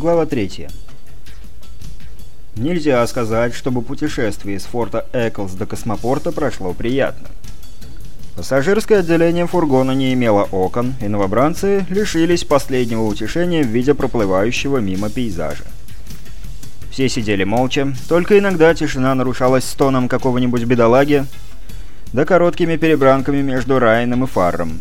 Глава 3. Нельзя сказать, чтобы путешествие из форта Эклс до космопорта прошло приятно. Пассажирское отделение фургона не имело окон, и новобранцы лишились последнего утешения в виде проплывающего мимо пейзажа. Все сидели молча, только иногда тишина нарушалась стоном какого-нибудь бедолаги, да короткими перебранками между Райаном и Фарром.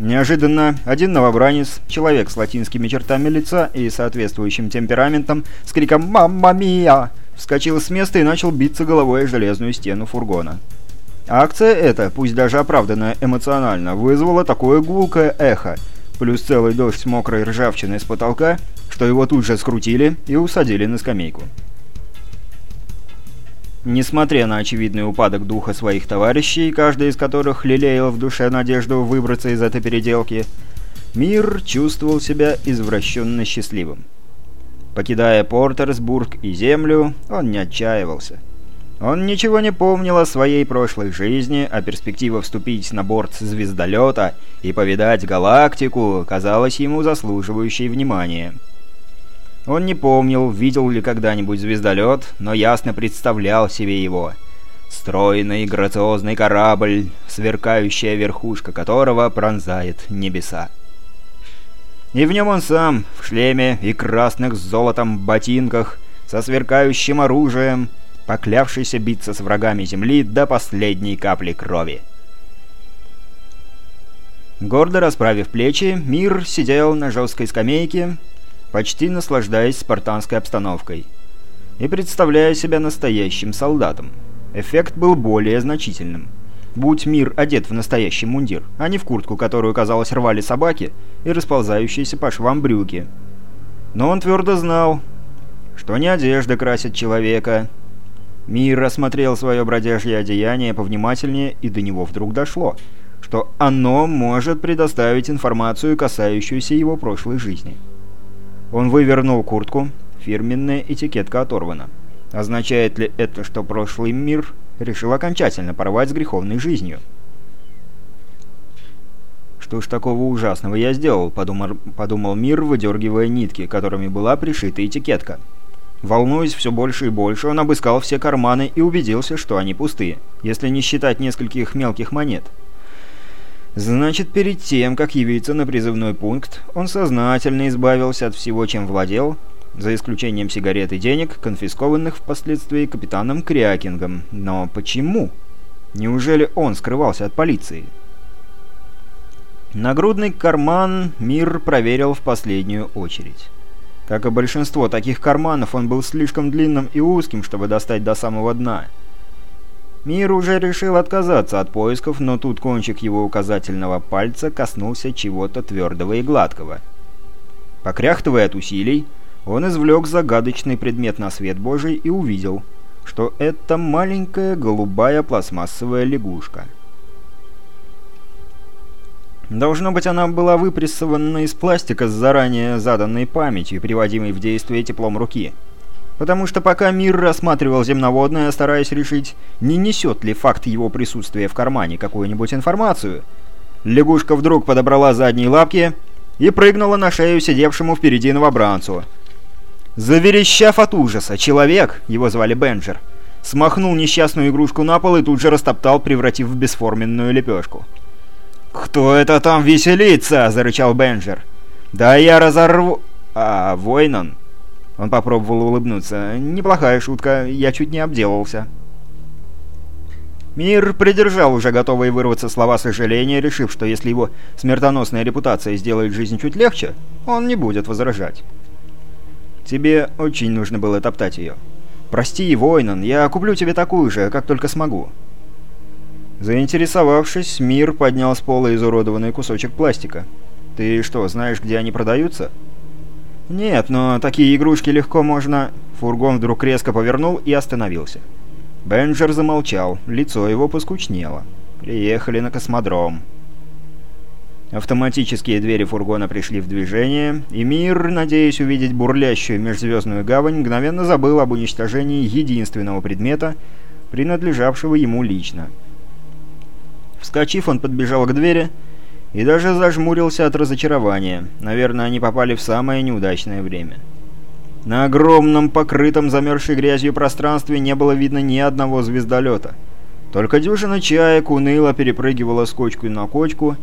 Неожиданно один новобранец, человек с латинскими чертами лица и соответствующим темпераментом, с криком «Мамма мия!» вскочил с места и начал биться головой о железную стену фургона. Акция эта, пусть даже оправданная эмоционально, вызвала такое гулкое эхо, плюс целый дождь мокрой ржавчины с потолка, что его тут же скрутили и усадили на скамейку. Несмотря на очевидный упадок духа своих товарищей, каждый из которых лелеял в душе надежду выбраться из этой переделки, мир чувствовал себя извращенно счастливым. Покидая Портерсбург и Землю, он не отчаивался. Он ничего не помнил о своей прошлой жизни, а перспектива вступить на борт звездолета и повидать галактику казалась ему заслуживающей внимания. Он не помнил, видел ли когда-нибудь звездолет, но ясно представлял себе его. Стройный, грациозный корабль, сверкающая верхушка которого пронзает небеса. И в нем он сам, в шлеме и красных с золотом ботинках, со сверкающим оружием, поклявшийся биться с врагами Земли до последней капли крови. Гордо расправив плечи, Мир сидел на жесткой скамейке, почти наслаждаясь спартанской обстановкой и представляя себя настоящим солдатом. Эффект был более значительным. Будь мир одет в настоящий мундир, а не в куртку, которую, казалось, рвали собаки и расползающиеся по швам брюки. Но он твердо знал, что не одежда красит человека. Мир осмотрел свое бродяжье одеяние повнимательнее, и до него вдруг дошло, что оно может предоставить информацию, касающуюся его прошлой жизни. Он вывернул куртку. Фирменная этикетка оторвана. Означает ли это, что прошлый мир решил окончательно порвать с греховной жизнью? «Что ж такого ужасного я сделал?» — подумал, подумал мир, выдергивая нитки, которыми была пришита этикетка. Волнуясь все больше и больше, он обыскал все карманы и убедился, что они пустые, если не считать нескольких мелких монет. Значит, перед тем, как явиться на призывной пункт, он сознательно избавился от всего, чем владел, за исключением сигарет и денег, конфискованных впоследствии капитаном Крякингом. Но почему? Неужели он скрывался от полиции? Нагрудный карман Мир проверил в последнюю очередь. Как и большинство таких карманов, он был слишком длинным и узким, чтобы достать до самого дна – Мир уже решил отказаться от поисков, но тут кончик его указательного пальца коснулся чего-то твердого и гладкого. Покряхтывая от усилий, он извлек загадочный предмет на свет Божий и увидел, что это маленькая голубая пластмассовая лягушка. Должно быть, она была выпрессована из пластика с заранее заданной памятью, приводимой в действие теплом руки потому что пока мир рассматривал земноводное, стараясь решить, не несет ли факт его присутствия в кармане какую-нибудь информацию, лягушка вдруг подобрала задние лапки и прыгнула на шею сидевшему впереди новобранцу. Заверещав от ужаса, человек, его звали Бенджер, смахнул несчастную игрушку на пол и тут же растоптал, превратив в бесформенную лепешку. «Кто это там веселится?» — зарычал Бенджер. «Да я разорву...» «А, Войнан?» Он попробовал улыбнуться. «Неплохая шутка, я чуть не обделался». Мир придержал уже готовые вырваться слова сожаления, решив, что если его смертоносная репутация сделает жизнь чуть легче, он не будет возражать. «Тебе очень нужно было топтать ее. Прости, Войнан, я куплю тебе такую же, как только смогу». Заинтересовавшись, Мир поднял с пола изуродованный кусочек пластика. «Ты что, знаешь, где они продаются?» «Нет, но такие игрушки легко можно...» Фургон вдруг резко повернул и остановился. Бенджер замолчал, лицо его поскучнело. «Приехали на космодром». Автоматические двери фургона пришли в движение, и мир, надеясь увидеть бурлящую межзвездную гавань, мгновенно забыл об уничтожении единственного предмета, принадлежавшего ему лично. Вскочив, он подбежал к двери и даже зажмурился от разочарования. Наверное, они попали в самое неудачное время. На огромном покрытом замерзшей грязью пространстве не было видно ни одного звездолета. Только дюжина чаек уныло перепрыгивала с кочку на кочку,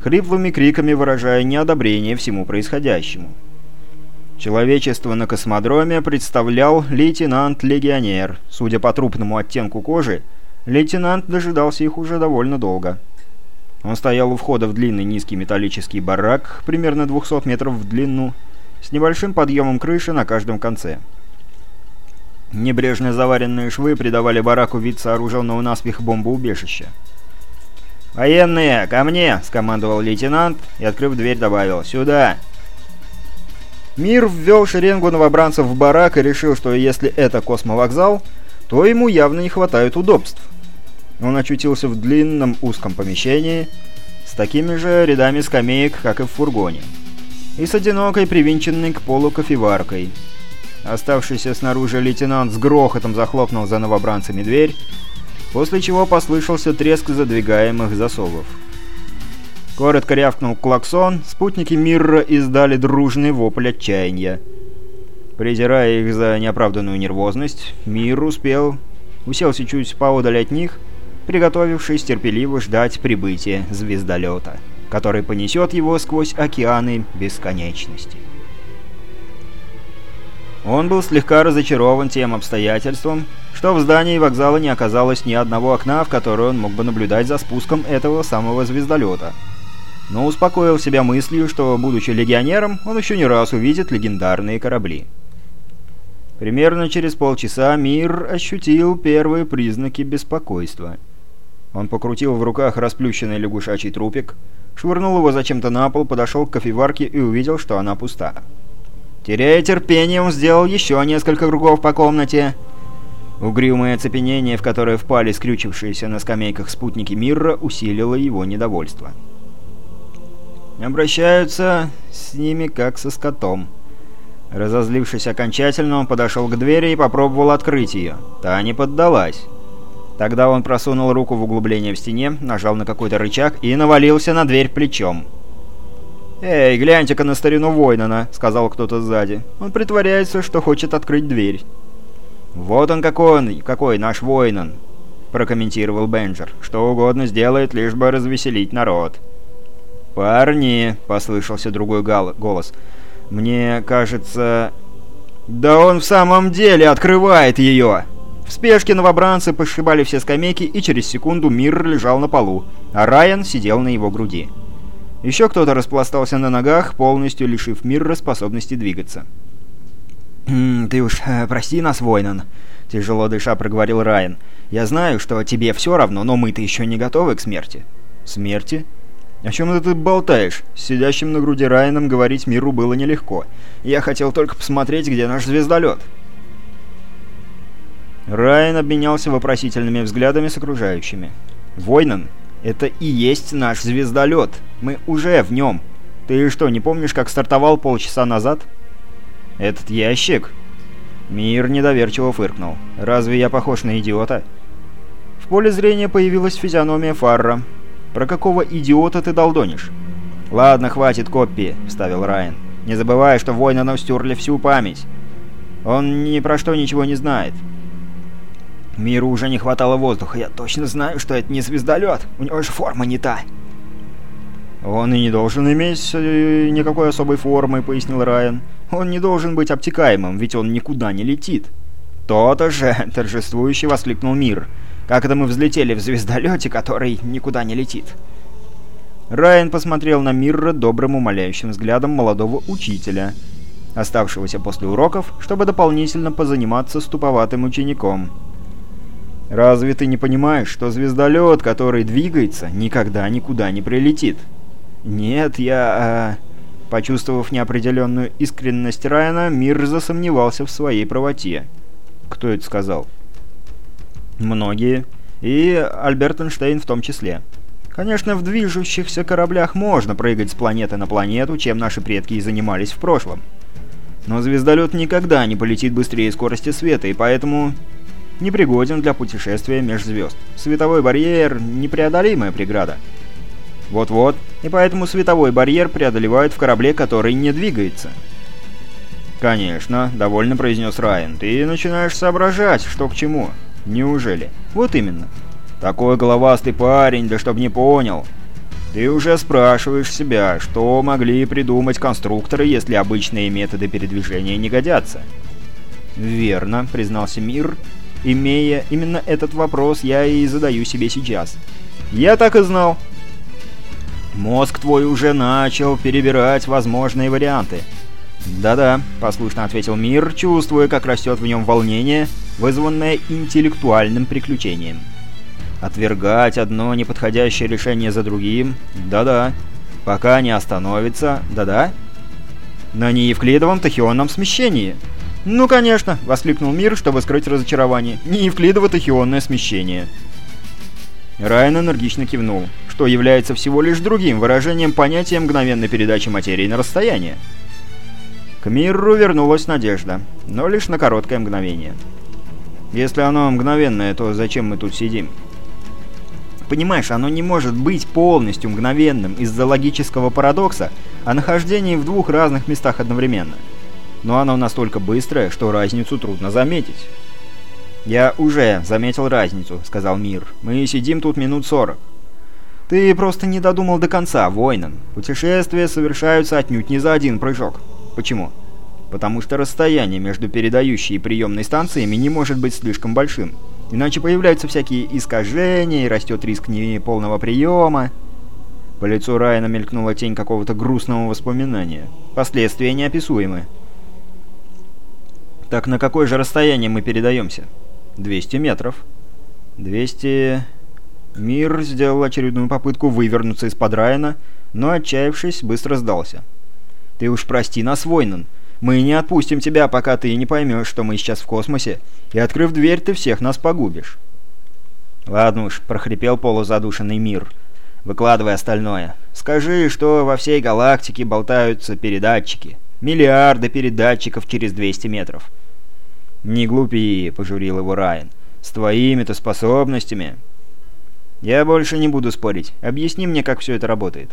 хриплыми криками выражая неодобрение всему происходящему. Человечество на космодроме представлял лейтенант-легионер. Судя по трупному оттенку кожи, лейтенант дожидался их уже довольно долго. Он стоял у входа в длинный низкий металлический барак, примерно 200 метров в длину, с небольшим подъемом крыши на каждом конце. Небрежно заваренные швы придавали бараку вид сооруженного наспех бомбоубежища. «Военные, ко мне!» — скомандовал лейтенант и, открыв дверь, добавил «Сюда!». Мир ввел шеренгу новобранцев в барак и решил, что если это космовокзал, то ему явно не хватает удобств. Он очутился в длинном узком помещении с такими же рядами скамеек, как и в фургоне и с одинокой привинченной к полу кофеваркой. Оставшийся снаружи лейтенант с грохотом захлопнул за новобранцами дверь, после чего послышался треск задвигаемых засовов. Коротко рявкнул клаксон, спутники Мирра издали дружный вопль отчаяния. Презирая их за неоправданную нервозность, Мир успел, уселся чуть поодаль от них, приготовившись терпеливо ждать прибытия звездолета который понесет его сквозь океаны бесконечности. Он был слегка разочарован тем обстоятельством, что в здании вокзала не оказалось ни одного окна, в которое он мог бы наблюдать за спуском этого самого звездолета. Но успокоил себя мыслью, что, будучи легионером, он еще не раз увидит легендарные корабли. Примерно через полчаса мир ощутил первые признаки беспокойства. Он покрутил в руках расплющенный лягушачий трупик, Швырнул его зачем-то на пол, подошел к кофеварке и увидел, что она пуста. Теряя терпение, он сделал еще несколько кругов по комнате. Угрюмое оцепенение, в которое впали скрючившиеся на скамейках спутники мира, усилило его недовольство. Обращаются с ними как со скотом. Разозлившись окончательно, он подошел к двери и попробовал открыть ее. Та не поддалась. Тогда он просунул руку в углубление в стене, нажал на какой-то рычаг и навалился на дверь плечом. «Эй, гляньте-ка на старину Войнана», — сказал кто-то сзади. «Он притворяется, что хочет открыть дверь». «Вот он какой он, какой наш Войнан», — прокомментировал Бенджер. «Что угодно сделает, лишь бы развеселить народ». «Парни», — послышался другой голос, — «мне кажется...» «Да он в самом деле открывает ее!» В спешке новобранцы пошибали все скамейки, и через секунду Мир лежал на полу, а Райан сидел на его груди. Еще кто-то распластался на ногах, полностью лишив Мирра способности двигаться. «Ты уж э, прости нас, Войнан», — тяжело дыша проговорил Райан. «Я знаю, что тебе все равно, но мы-то еще не готовы к смерти». «Смерти?» «О чем это ты болтаешь?» С сидящим на груди Райаном говорить Миру было нелегко. «Я хотел только посмотреть, где наш звездолет». Райан обменялся вопросительными взглядами с окружающими. «Войнан, это и есть наш звездолет. Мы уже в нем. Ты что, не помнишь, как стартовал полчаса назад?» «Этот ящик?» Мир недоверчиво фыркнул. «Разве я похож на идиота?» В поле зрения появилась физиономия Фарра. «Про какого идиота ты долдонишь?» «Ладно, хватит копии», — вставил Райан. «Не забывай, что Войнану стерли всю память. Он ни про что ничего не знает. Миру уже не хватало воздуха. Я точно знаю, что это не звездолет. У него же форма не та. «Он и не должен иметь э, никакой особой формы», — пояснил Райан. «Он не должен быть обтекаемым, ведь он никуда не летит». «То-то же!» — торжествующе воскликнул Мир. «Как это мы взлетели в звездолете, который никуда не летит?» Райан посмотрел на Мирра добрым умоляющим взглядом молодого учителя, оставшегося после уроков, чтобы дополнительно позаниматься с туповатым учеником. Разве ты не понимаешь, что звездолет, который двигается, никогда никуда не прилетит? Нет, я... Э... Почувствовав неопределенную искренность Райана, Мир засомневался в своей правоте. Кто это сказал? Многие. И Альберт Эйнштейн в том числе. Конечно, в движущихся кораблях можно прыгать с планеты на планету, чем наши предки и занимались в прошлом. Но звездолет никогда не полетит быстрее скорости света, и поэтому непригоден для путешествия меж звезд. Световой барьер — непреодолимая преграда. Вот-вот, и поэтому световой барьер преодолевают в корабле, который не двигается. «Конечно», — довольно произнес Райан. «Ты начинаешь соображать, что к чему». «Неужели?» «Вот именно». «Такой головастый парень, да чтоб не понял». «Ты уже спрашиваешь себя, что могли придумать конструкторы, если обычные методы передвижения не годятся?» «Верно», — признался Мир. «Имея именно этот вопрос, я и задаю себе сейчас». «Я так и знал». «Мозг твой уже начал перебирать возможные варианты». «Да-да», — послушно ответил Мир, чувствуя, как растет в нем волнение, вызванное интеллектуальным приключением. «Отвергать одно неподходящее решение за другим? Да-да. Пока не остановится? Да-да. На неевклидовом тахионном смещении?» «Ну, конечно!» — воскликнул Мир, чтобы скрыть разочарование. «Неевклидово-тахионное смещение». Райан энергично кивнул, что является всего лишь другим выражением понятия мгновенной передачи материи на расстояние. К миру вернулась надежда, но лишь на короткое мгновение. Если оно мгновенное, то зачем мы тут сидим? Понимаешь, оно не может быть полностью мгновенным из-за логического парадокса о нахождении в двух разных местах одновременно. Но оно настолько быстрое, что разницу трудно заметить. «Я уже заметил разницу», — сказал Мир. «Мы сидим тут минут сорок». «Ты просто не додумал до конца, воинам. Путешествия совершаются отнюдь не за один прыжок». Почему? Потому что расстояние между передающей и приемной станциями не может быть слишком большим. Иначе появляются всякие искажения и растет риск неполного приема. По лицу Райана мелькнула тень какого-то грустного воспоминания. Последствия неописуемы. Так на какое же расстояние мы передаемся? 200 метров. 200... Мир сделал очередную попытку вывернуться из-под Райана, но, отчаявшись, быстро сдался. Ты уж прости нас, Войнан. Мы не отпустим тебя, пока ты не поймешь, что мы сейчас в космосе, и, открыв дверь, ты всех нас погубишь». «Ладно уж», — прохрипел полузадушенный мир, выкладывая остальное. «Скажи, что во всей галактике болтаются передатчики. Миллиарды передатчиков через 200 метров». «Не глупи», — пожурил его Райан. «С твоими-то способностями...» «Я больше не буду спорить. Объясни мне, как все это работает».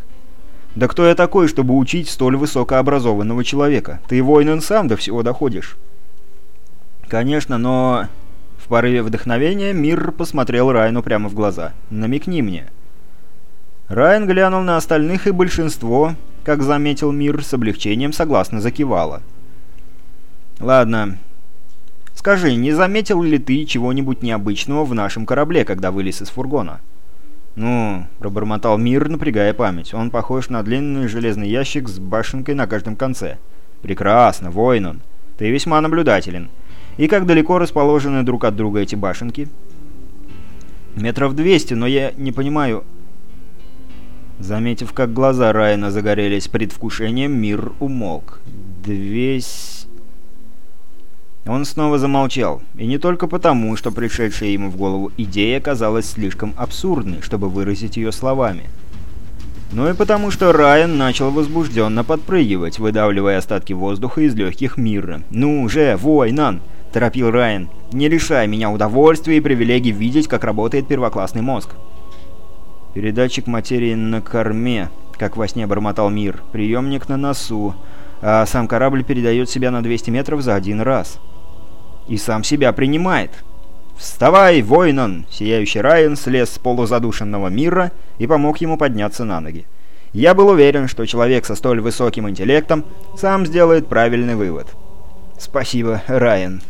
Да кто я такой, чтобы учить столь высокообразованного человека? Ты воин сам до всего доходишь. Конечно, но... В порыве вдохновения Мир посмотрел Райну прямо в глаза. «Намекни мне». Райан глянул на остальных, и большинство, как заметил Мир, с облегчением согласно закивало. «Ладно. Скажи, не заметил ли ты чего-нибудь необычного в нашем корабле, когда вылез из фургона?» «Ну», — пробормотал Мир, напрягая память. «Он похож на длинный железный ящик с башенкой на каждом конце». «Прекрасно, воин он. Ты весьма наблюдателен. И как далеко расположены друг от друга эти башенки?» «Метров двести, но я не понимаю...» Заметив, как глаза Райана загорелись предвкушением, Мир умолк. «Двести...» Он снова замолчал, и не только потому, что пришедшая ему в голову идея казалась слишком абсурдной, чтобы выразить ее словами. Но и потому, что Райан начал возбужденно подпрыгивать, выдавливая остатки воздуха из легких мира. «Ну же, вой, Нан!» – торопил Райан. «Не лишай меня удовольствия и привилегий видеть, как работает первоклассный мозг». «Передатчик материи на корме», — как во сне бормотал мир. «Приемник на носу, а сам корабль передает себя на 200 метров за один раз» и сам себя принимает. «Вставай, воинон!» Сияющий Райан слез с полузадушенного мира и помог ему подняться на ноги. Я был уверен, что человек со столь высоким интеллектом сам сделает правильный вывод. «Спасибо, Райан»,